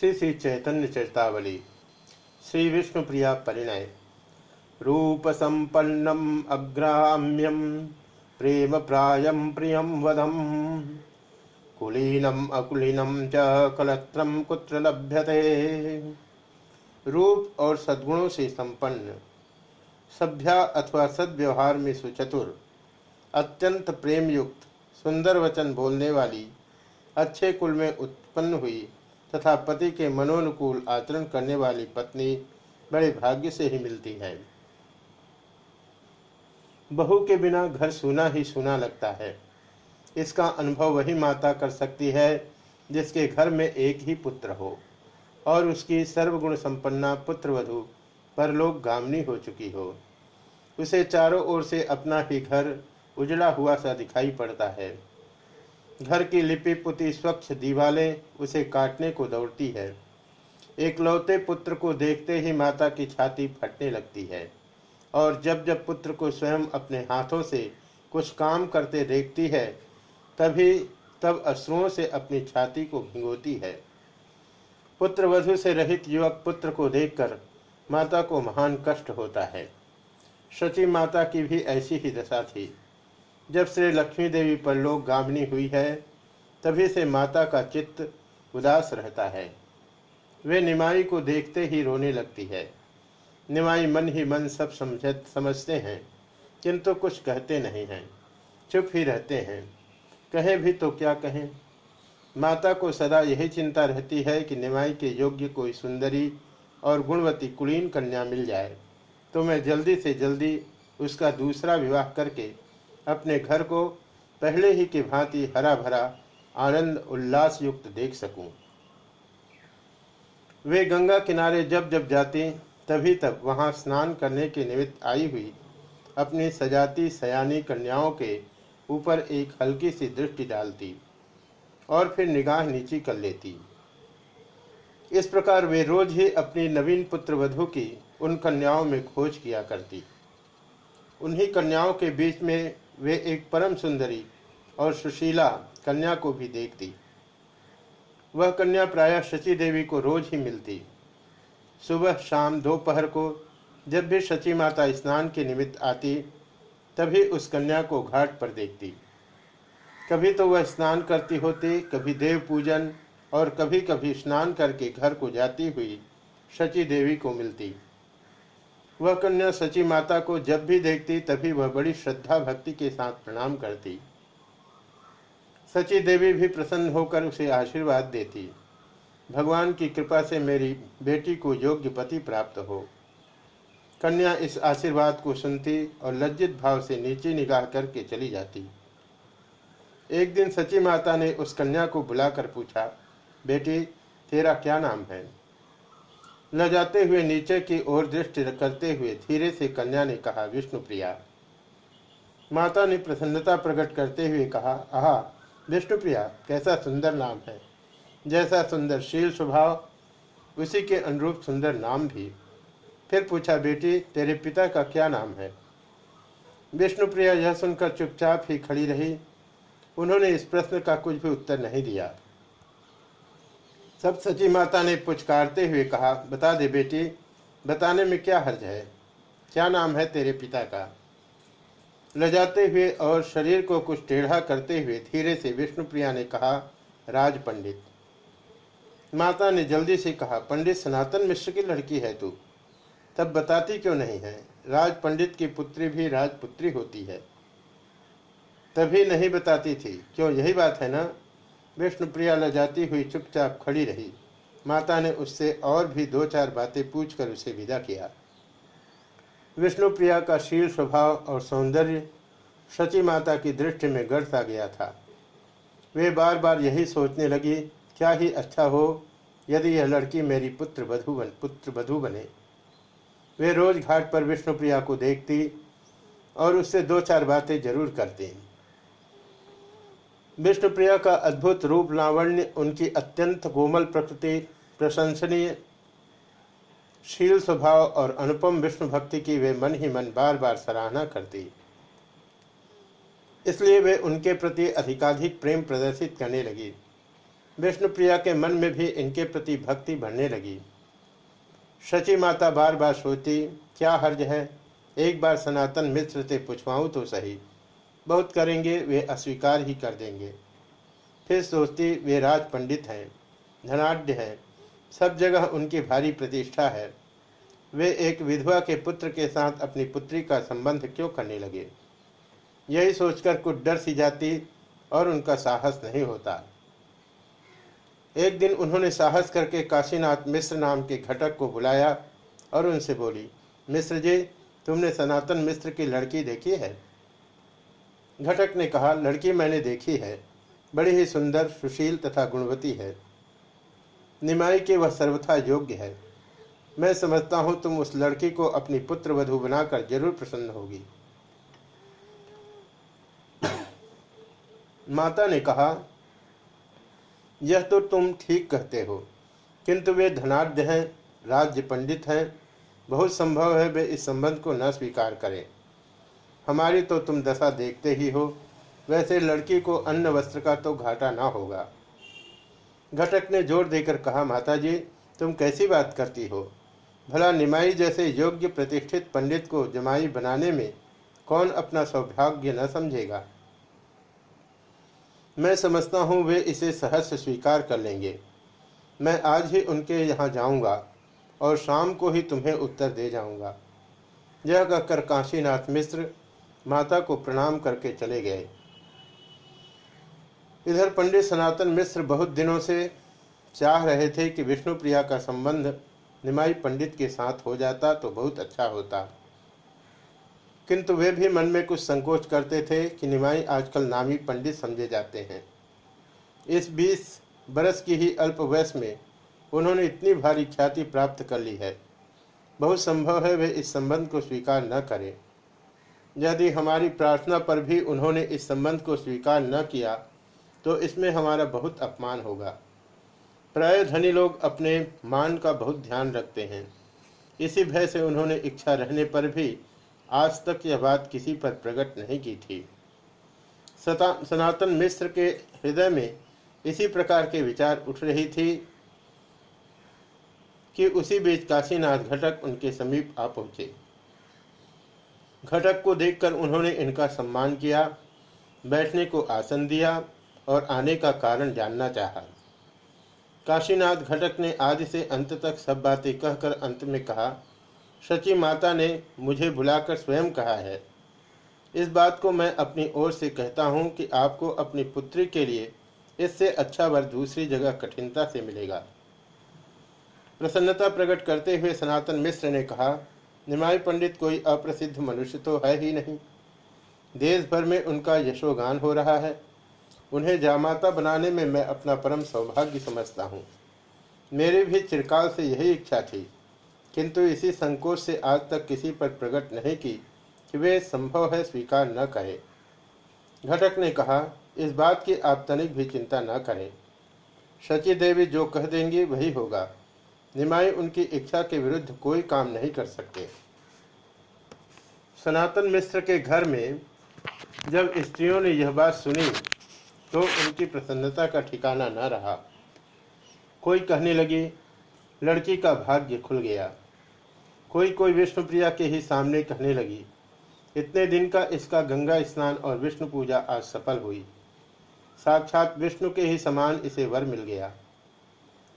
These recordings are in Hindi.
श्री श्री चैतन्य चैतावली, श्री विष्णुप्रिया परिणय, रूप संपन्नम अग्राम्यम, प्रेम प्रायम प्रियम वदम कुलीनम अकुलीनम च कलत्रम कुत्र लभ्यते? रूप और सद्गुणों से संपन्न, सभ्या अथवा सद्व्यवहार में सुचतुर, अत्यंत प्रेमयुक्त, सुंदर वचन बोलने वाली, अच्छे कुल में उत्पन्न हुई तथा पति के मनोनुकूल आचरण करने वाली पत्नी बड़े भाग्य से ही मिलती है। बहू के बिना घर सुना ही सुना लगता है। इसका अनुभव वही माता कर सकती है, जिसके घर में एक ही पुत्र हो, और उसकी सर्वगुण संपन्ना पुत्र पुत्रवधु परलोक गामनी हो चुकी हो। उसे चारों ओर से अपना ही घर उजड़ा हुआ सा दिखाई पड़ता है। घर की लिपि पुती स्वच्छ दीवालें उसे काटने को दौड़ती है। एक लौते पुत्र को देखते ही माता की छाती फटने लगती है और जब जब पुत्र को स्वयं अपने हाथों से कुछ काम करते देखती है, तभी तब अश्रुओं से अपनी छाती को भिंगोती है। पुत्र वधु से रहित युवक पुत्र को देखकर माता को महान कष्ट होता है। शची माता की भी ऐसी ही दशा थी। जब श्री लक्ष्मी देवी पर लोग गामनी हुई है, तभी से माता का चित्त उदास रहता है। वे निमाई को देखते ही रोने लगती है। निमाई मन ही मन सब समझ, समझते हैं, किंतु कुछ कहते नहीं हैं, चुप ही रहते हैं। कहे भी तो क्या कहें? माता को सदा यही चिंता रहती है कि निमाई के योग्य कोई सुंदरी और गुणवती कुलीन कन्या मिल जाए तो मैं जल्दी से जल्दी उसका दूसरा विवाह करके अपने घर को पहले ही की भांति हरा भरा आनंद उल्लास युक्त देख सकूँ। वे गंगा किनारे जब जब जाती, तभी तब वहाँ स्नान करने के निमित्त आई हुई। अपनी सजाती सयानी कन्याओं के ऊपर एक हल्की सी दृष्टि डालती और फिर निगाह नीची कर लेती। इस प्रकार वे रोज ही अपनी नवीन पुत्र वधु की उन कन्याओं में खोज किया करती। उन्हीं कन्याओं के बीच में वे एक परम सुंदरी और सुशीला कन्या को भी देखती। वह कन्या प्रायः शची देवी को रोज ही मिलती। सुबह शाम दोपहर को जब भी शची माता स्नान के निमित्त आती, तभी उस कन्या को घाट पर देखती। कभी तो वह स्नान करती होती, कभी देव पूजन और कभी कभी स्नान करके घर को जाती हुई शची देवी को मिलती। वह कन्या सची माता को जब भी देखती, तभी वह बड़ी श्रद्धा भक्ति के साथ प्रणाम करती। सची देवी भी प्रसन्न होकर उसे आशीर्वाद देती। भगवान की कृपा से मेरी बेटी को योग्य पति प्राप्त हो। कन्या इस आशीर्वाद को सुनती और लज्जित भाव से नीचे निगाह करके चली जाती। एक दिन सची माता ने उस कन्या को बुलाकर पूछा, बेटी, तेरा क्या नाम है? न जाते हुए नीचे की ओर दृष्टि करते हुए धीरे से कन्या ने कहा विष्णुप्रिया माता ने प्रसन्नता प्रकट करते हुए कहा, आहा विष्णुप्रिया कैसा सुंदर नाम है। जैसा सुंदर शील स्वभाव, उसी के अनुरूप सुंदर नाम भी। फिर पूछा, बेटी, तेरे पिता का क्या नाम है? विष्णुप्रिया यह सुनकर चुपचाप ही खड़ी रही। उन्होंने इस प्रश्न का कुछ भी उत्तर नहीं दिया। सब सची माता ने पुचकारते हुए कहा, बता दे बेटी, बताने में क्या हर्ज है? क्या नाम है तेरे पिता का? लजाते हुए और शरीर को कुछ टेढ़ा करते हुए धीरे से विष्णुप्रिया ने कहा, राज पंडित। माता ने जल्दी से कहा, पंडित, सनातन मिश्र की लड़की है तू। तब बताती क्यों नहीं है? राज पंडित की पुत्री भी राजपुत्री होती है। तभी नहीं बताती थी। क्यों, यही बात है ना? विष्णुप्रिया लजाती हुई चुपचाप खड़ी रही। माता ने उससे और भी दो चार बातें पूछकर उसे विदा किया। विष्णुप्रिया का शील स्वभाव और सौंदर्य शची माता की दृष्टि में गढ़ सा गया था। वे बार बार यही सोचने लगी, क्या ही अच्छा हो, यदि यह लड़की मेरी पुत्र वधु बन, पुत्र वधु बने। वे रोज घाट पर विष्णुप्रिया को देखती और उससे दो चार बातें ज़रूर करती। विष्णुप्रिया का अद्भुत रूप लावण्य, उनकी अत्यंत कोमल प्रकृति, प्रशंसनीय शील स्वभाव और अनुपम विष्णु भक्ति की वे मन ही मन बार बार सराहना करती। इसलिए वे उनके प्रति अधिकाधिक प्रेम प्रदर्शित करने लगी। विष्णुप्रिया के मन में भी इनके प्रति भक्ति बढ़ने लगी। शची माता बार बार सोचती, क्या हर्ज है? एक बार सनातन मित्र से पूछवाऊँ तो सही। बहुत करेंगे, वे अस्वीकार ही कर देंगे। फिर सोचती, वे राज पंडित हैं, धनाढ़ हैं, सब जगह उनकी भारी प्रतिष्ठा है। वे एक विधवा के पुत्र के साथ अपनी पुत्री का संबंध क्यों करने लगे? यही सोचकर कुछ डर सी जाती और उनका साहस नहीं होता। एक दिन उन्होंने साहस करके काशीनाथ मिश्र नाम के घटक को बुलाया और उनसे बोली, मिश्र जी, तुमने सनातन मिश्र की लड़की देखी है? घटक ने कहा, लड़की मैंने देखी है, बड़ी ही सुंदर, सुशील तथा गुणवती है। निमाई के वह सर्वथा योग्य है। मैं समझता हूँ तुम उस लड़की को अपनी पुत्र वधु बनाकर ज़रूर प्रसन्न होगी। माता ने कहा, यह तो तुम ठीक कहते हो, किंतु वे धनाढ़ हैं, राज्य पंडित हैं। बहुत संभव है वे इस संबंध को न स्वीकार करें। हमारी तो तुम दशा देखते ही हो। वैसे लड़की को अन्न वस्त्र का तो घाटा ना होगा। घटक ने ज़ोर देकर कहा माता जी तुम कैसी बात करती हो? भला निमाई जैसे योग्य प्रतिष्ठित पंडित को जमाई बनाने में कौन अपना सौभाग्य न समझेगा? मैं समझता हूँ वे इसे सहर्ष स्वीकार कर लेंगे। मैं आज ही उनके यहाँ जाऊँगा और शाम को ही तुम्हें उत्तर दे जाऊँगा। यह कहकर काशीनाथ मिश्र माता को प्रणाम करके चले गए। इधर पंडित सनातन मिश्र बहुत दिनों से चाह रहे थे कि विष्णु प्रिया का संबंध निमाई पंडित के साथ हो जाता तो बहुत अच्छा होता। किंतु वे भी मन में कुछ संकोच करते थे कि निमाई आजकल नामी पंडित समझे जाते हैं। इस बीस बरस की ही अल्प वयस में उन्होंने इतनी भारी ख्याति प्राप्त कर ली है। बहुत संभव है वे इस संबंध को स्वीकार न करें। यदि हमारी प्रार्थना पर भी उन्होंने इस संबंध को स्वीकार न किया तो इसमें हमारा बहुत अपमान होगा। प्राय धनी लोग अपने मान का बहुत ध्यान रखते हैं। इसी भय से उन्होंने इच्छा रहने पर भी आज तक यह बात किसी पर प्रकट नहीं की थी। सनातन मिश्र के हृदय में इसी प्रकार के विचार उठ रही थी कि उसी बीच काशीनाथ घटक उनके समीप आ पहुँचे। घटक को देखकर उन्होंने इनका सम्मान किया, बैठने को आसन दिया और आने का कारण जानना चाहा। काशीनाथ घटक ने आदि से अंत तक सब बातें कहकर अंत में कहा सची माता ने मुझे बुलाकर स्वयं कहा है। इस बात को मैं अपनी ओर से कहता हूँ कि आपको अपनी पुत्री के लिए इससे अच्छा वर दूसरी जगह कठिनता से मिलेगा। प्रसन्नता प्रकट करते हुए सनातन मिश्र ने कहा निमाई पंडित कोई अप्रसिद्ध मनुष्य तो है ही नहीं। देश भर में उनका यशोगान हो रहा है। उन्हें जामाता बनाने में मैं अपना परम सौभाग्य समझता हूँ। मेरी भी चिरकाल से यही इच्छा थी, किंतु इसी संकोच से आज तक किसी पर प्रकट नहीं की कि वे संभव है स्वीकार न करें। घटक ने कहा, इस बात की आप तनिक भी चिंता न करें। शची देवी जो कह देंगी वही होगा। निमाई उनकी इच्छा के विरुद्ध कोई काम नहीं कर सकते। सनातन मिश्र के घर में जब स्त्रियों ने यह बात सुनी तो उनकी प्रसन्नता का ठिकाना न रहा। कोई कहने लगी, लड़की का भाग्य खुल गया। कोई कोई विष्णुप्रिया के ही सामने कहने लगी, इतने दिन का इसका गंगा स्नान और विष्णु पूजा आज सफल हुई। साक्षात विष्णु के ही समान इसे वर मिल गया।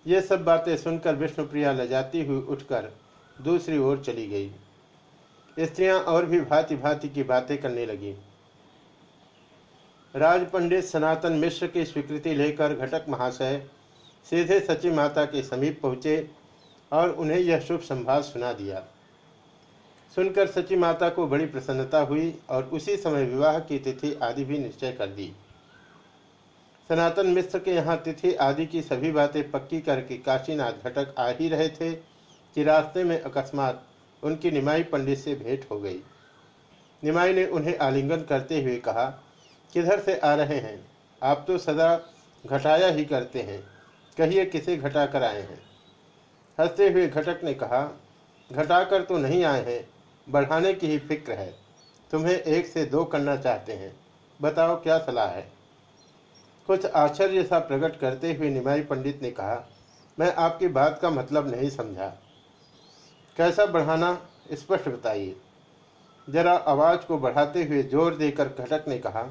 ये सब बातें सुनकर विष्णुप्रिया लजाती हुई उठकर दूसरी ओर चली गई। स्त्रियाँ और भी भांति भांति की बातें करने लगी। राज पंडित सनातन मिश्र की स्वीकृति लेकर घटक महाशय सीधे सची माता के समीप पहुँचे और उन्हें यह शुभ संभाव सुना दिया। सुनकर सची माता को बड़ी प्रसन्नता हुई और उसी समय विवाह की तिथि आदि भी निश्चय कर दी। सनातन मिश्र के यहाँ तिथि आदि की सभी बातें पक्की करके काशीनाथ घटक आ ही रहे थे कि रास्ते में अकस्मात उनकी निमाई पंडित से भेंट हो गई। निमाई ने उन्हें आलिंगन करते हुए कहा, किधर से आ रहे हैं? आप तो सदा घटाया ही करते हैं। कहिए किसे घटा कर आए हैं? हँसते हुए घटक ने कहा, घटा कर तो नहीं आए हैं, बढ़ाने की ही फ़िक्र है। तुम्हें एक से दो करना चाहते हैं। बताओ क्या सलाह है? कुछ आश्चर्य सा प्रकट करते हुए निमाई पंडित ने कहा, मैं आपकी बात का मतलब नहीं समझा। कैसा बढ़ाना, स्पष्ट बताइए। जरा आवाज़ को बढ़ाते हुए ज़ोर देकर घटक ने कहा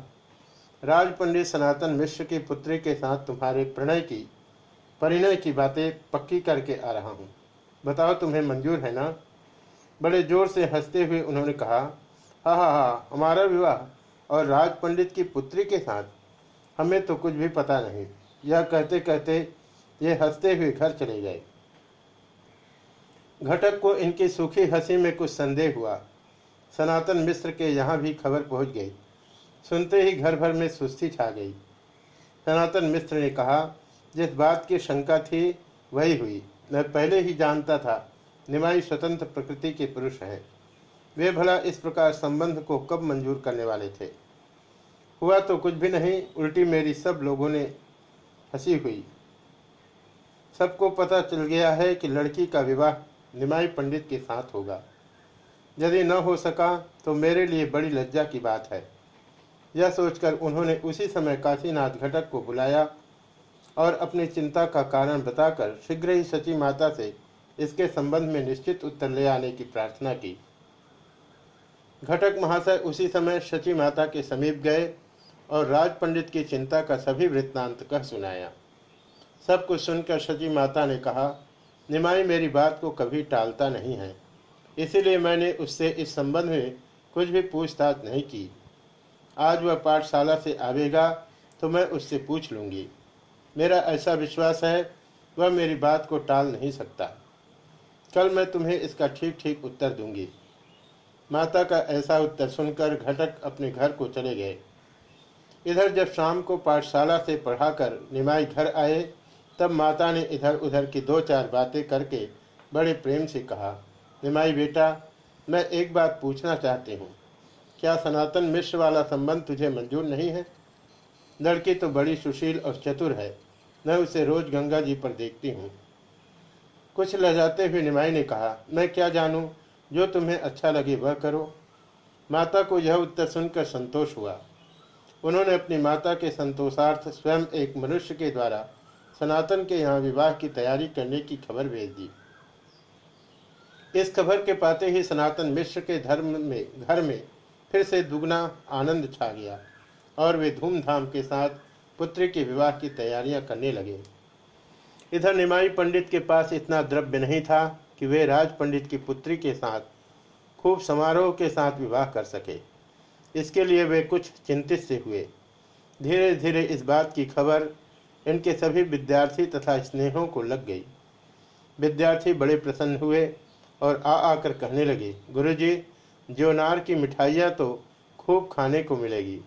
राज पंडित सनातन मिश्र की पुत्री के साथ तुम्हारे प्रणय की, परिणय की बातें पक्की करके आ रहा हूँ। बताओ तुम्हें मंजूर है ना? बड़े ज़ोर से हँसते हुए उन्होंने कहा, हा हा हा, हमारा विवाह और राज पंडित की पुत्री के साथ हमें तो कुछ भी पता नहीं। यह कहते कहते ये हँसते हुए घर चले गए। घटक को इनकी सूखी हँसी में कुछ संदेह हुआ। सनातन मिश्र के यहाँ भी खबर पहुँच गई। सुनते ही घर भर में सुस्ती छा गई। सनातन मिश्र ने कहा, जिस बात की शंका थी, वही हुई। मैं पहले ही जानता था, निमाई स्वतंत्र प्रकृति के पुरुष हैं। वे भला इस प्रकार संबंध को कब मंजूर करने वाले थे? हुआ तो कुछ भी नहीं, उल्टी मेरी सब लोगों ने हँसी हुई। सबको पता चल गया है कि लड़की का विवाह निमाई पंडित के साथ होगा। यदि न हो सका तो मेरे लिए बड़ी लज्जा की बात है। यह सोचकर उन्होंने उसी समय काशीनाथ घटक को बुलाया और अपनी चिंता का कारण बताकर शीघ्र ही सची माता से इसके संबंध में निश्चित उत्तर ले आने की प्रार्थना की। घटक महाशय उसी समय शची माता के समीप गए और राज पंडित की चिंता का सभी वृत्तांत कह सुनाया। सब कुछ सुनकर शची माता ने कहा, निमाई, मेरी बात को कभी टालता नहीं है। इसीलिए मैंने उससे इस संबंध में कुछ भी पूछताछ नहीं की। आज वह पाठशाला से आवेगा तो मैं उससे पूछ लूँगी। मेरा ऐसा विश्वास है, वह मेरी बात को टाल नहीं सकता। कल मैं तुम्हें इसका ठीक ठीक उत्तर दूँगी। माता का ऐसा उत्तर सुनकर घटक अपने घर को चले गए। इधर जब शाम को पाठशाला से पढ़ाकर निमाई घर आए, तब माता ने इधर उधर की दो चार बातें करके बड़े प्रेम से कहा, निमाई बेटा, मैं एक बात पूछना चाहती हूँ। क्या सनातन मिश्र वाला संबंध तुझे मंजूर नहीं है? लड़की तो बड़ी सुशील और चतुर है, मैं उसे रोज गंगा जी पर देखती हूँ कुछ लजाते हुए निमाई ने कहा, मैं क्या जानूँ? जो तुम्हें अच्छा लगे वह करो माता को यह उत्तर सुनकर संतोष हुआ। उन्होंने अपनी माता के संतोषार्थ स्वयं एक मनुष्य के द्वारा सनातन के यहाँ विवाह की तैयारी करने की खबर भेज दी। इस खबर के पाते ही सनातन मिश्र के धर्म में, घर में फिर से दुगना आनंद छा गया और वे धूमधाम के साथ पुत्री के विवाह की तैयारियाँ करने लगे। इधर निमाई पंडित के पास इतना द्रव्य नहीं था कि वे राज पंडित की पुत्री के साथ खूब समारोह के साथ विवाह कर सके। इसके लिए वे कुछ चिंतित से हुए। धीरे धीरे इस बात की खबर इनके सभी विद्यार्थी तथा स्नेहों को लग गई। विद्यार्थी बड़े प्रसन्न हुए और आ आकर कहने लगे, गुरुजी, जोनार की मिठाइयाँ तो खूब खाने को मिलेगी।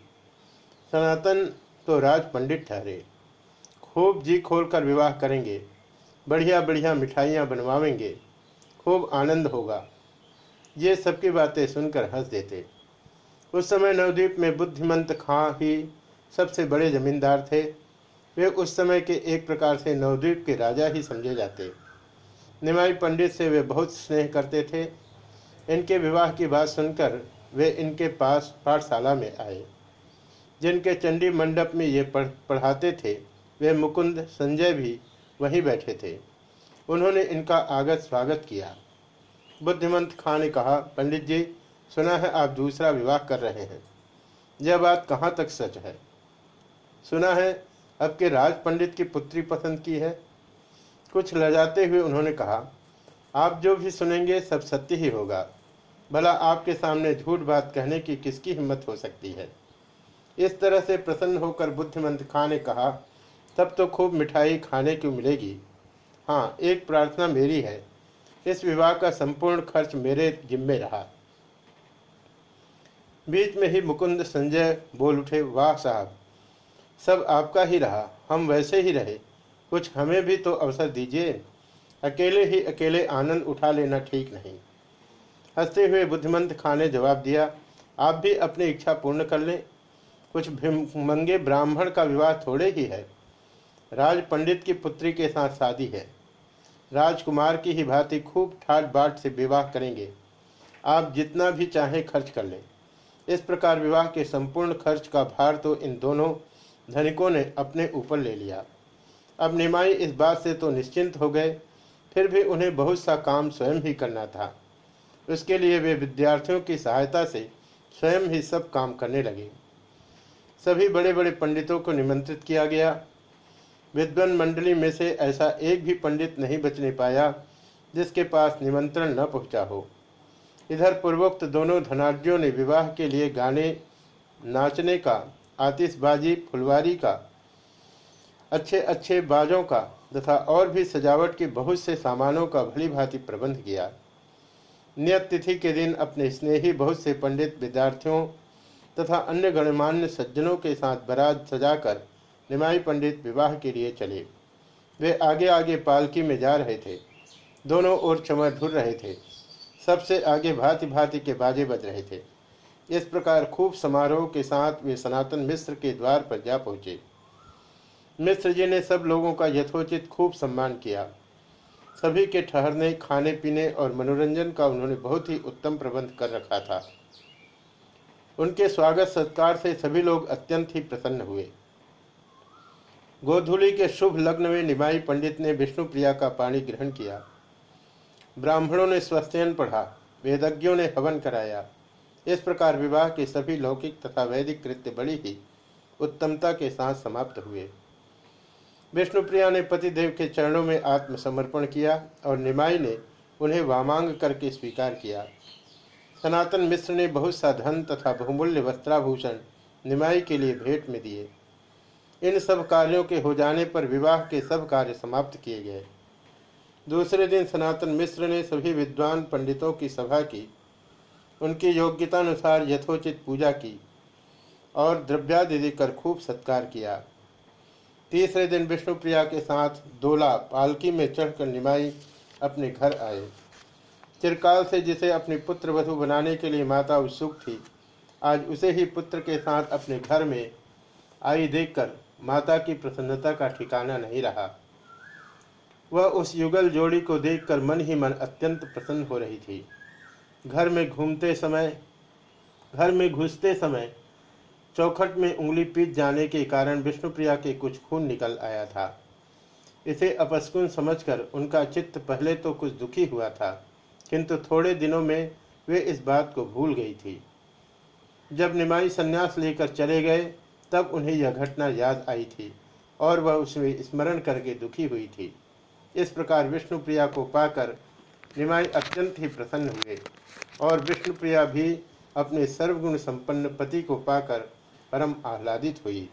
सनातन तो राज पंडित ठहरे। खूब जी खोलकर विवाह करेंगे। बढ़िया बढ़िया मिठाइयाँ बनवावेंगे। खूब आनंद होगा। ये सबकी बातें सुनकर हंस देते। उस समय नवद्वीप में बुद्धिमंत खां ही सबसे बड़े जमींदार थे। वे उस समय के एक प्रकार से नवद्वीप के राजा ही समझे जाते। निमाई पंडित से वे बहुत स्नेह करते थे। इनके विवाह की बात सुनकर वे इनके पास पाठशाला में आए। जिनके चंडी मंडप में ये पढ़, पढ़ाते थे, वे मुकुंद, संजय भी वहीं बैठे थे। उन्होंने इनका आगत स्वागत किया। बुद्धिमंत खां ने कहा, पंडित जी सुना है, आप दूसरा विवाह कर रहे हैं। यह बात कहाँ तक सच है? सुना है, अब के राज पंडित की पुत्री पसंद की है। कुछ लजाते हुए उन्होंने कहा, आप जो भी सुनेंगे, सब सत्य ही होगा। भला आपके सामने झूठ बात कहने की किसकी हिम्मत हो सकती है? इस तरह से प्रसन्न होकर बुद्धिमंत खां ने कहा, तब तो खूब मिठाई खाने को मिलेगी। हाँ एक प्रार्थना मेरी है। इस विवाह का संपूर्ण खर्च मेरे जिम्मे रहा। बीच में ही मुकुंद संजय बोल उठे, वाह साहब, सब आपका ही रहा, हम वैसे ही रहे, कुछ हमें भी तो अवसर दीजिए। अकेले ही अकेले आनंद उठा लेना ठीक नहीं। हँसते हुए बुद्धिमंत खां ने जवाब दिया, आप भी अपनी इच्छा पूर्ण कर लें। कुछ मंगे ब्राह्मण का विवाह थोड़े ही है। राज पंडित की पुत्री के साथ शादी है। राजकुमार की ही भांति खूब ठाट बाट से विवाह करेंगे। आप जितना भी चाहें खर्च कर लें। इस प्रकार विवाह के संपूर्ण खर्च का भार तो इन दोनों धनिकों ने अपने ऊपर ले लिया। अब निमाई इस बात से तो निश्चिंत हो गए, फिर भी उन्हें बहुत सा काम स्वयं ही करना था। उसके लिए वे विद्यार्थियों की सहायता से स्वयं ही सब काम करने लगे। सभी बड़े बड़े पंडितों को निमंत्रित किया गया। विद्वान मंडली में से ऐसा एक भी पंडित नहीं बचने पाया जिसके पास निमंत्रण न पहुँचा हो। इधर पूर्वोक्त दोनों धनाढ़ियों ने विवाह के लिए गाने नाचने का, आतिशबाजी, फुलवारी का अच्छे अच्छे बाजों का तथा और भी सजावट के बहुत से सामानों का भली भांति प्रबंध किया। नियत तिथि के दिन अपने स्नेही बहुत से पंडित, विद्यार्थियों तथा अन्य गणमान्य सज्जनों के साथ बरात सजाकर निमाई पंडित विवाह के लिए चले। वे आगे आगे पालकी में जा रहे थे। दोनों ओर चमर धुर रहे थे। सबसे आगे भांति भांति के बाजे बज रहे थे। इस प्रकार खूब समारोह के साथ वे सनातन मिश्र के द्वार पर जा पहुँचे। मिश्र जी ने सब लोगों का यथोचित खूब सम्मान किया। सभी के ठहरने, खाने, पीने और मनोरंजन का उन्होंने बहुत ही उत्तम प्रबंध कर रखा था। उनके स्वागत सत्कार से सभी लोग अत्यंत ही प्रसन्न हुए। गोधुली के शुभ लग्न में निमाई पंडित ने विष्णु प्रिया का पानी ग्रहण किया। ब्राह्मणों ने स्वस्थयन पढ़ा, वेदज्ञों ने हवन कराया। इस प्रकार विवाह के सभी लौकिक तथा वैदिक कृत्य बड़ी ही उत्तमता के साथ समाप्त हुए। विष्णुप्रिया ने पतिदेव के चरणों में आत्मसमर्पण किया और निमाई ने उन्हें वामांग करके स्वीकार किया। सनातन मिश्र ने बहुत सा धन तथा बहुमूल्य वस्त्राभूषण निमाई के लिए भेंट में दिए। इन सब कार्यों के हो जाने पर विवाह के सब कार्य समाप्त किए गए। दूसरे दिन सनातन मिश्र ने सभी विद्वान पंडितों की सभा की। उनकी योग्यता अनुसार यथोचित पूजा की और द्रव्यादि देकर खूब सत्कार किया। तीसरे दिन विष्णुप्रिया के साथ दोला पालकी में चढ़कर निमाई अपने घर आए। चिरकाल से जिसे अपनी पुत्र वधु बनाने के लिए माता उत्सुक थी, आज उसे ही पुत्र के साथ अपने घर में आई देखकर माता की प्रसन्नता का ठिकाना नहीं रहा। वह उस युगल जोड़ी को देखकर मन ही मन अत्यंत प्रसन्न हो रही थी। घर में घूमते समय, घर में घुसते समय चौखट में उंगली पीट जाने के कारण विष्णुप्रिया के कुछ खून निकल आया था। इसे अपस्कुन समझकर उनका चित्त पहले तो कुछ दुखी हुआ था, किंतु थोड़े दिनों में वे इस बात को भूल गई थी। जब निमाई संन्यास लेकर चले गए, तब उन्हें यह घटना याद आई थी और वह उसमें स्मरण करके दुखी हुई थी। इस प्रकार विष्णुप्रिया को पाकर निमाई अत्यंत ही प्रसन्न हुए। और विष्णुप्रिया भी अपने सर्वगुण संपन्न पति को पाकर परम आह्लादित हुई।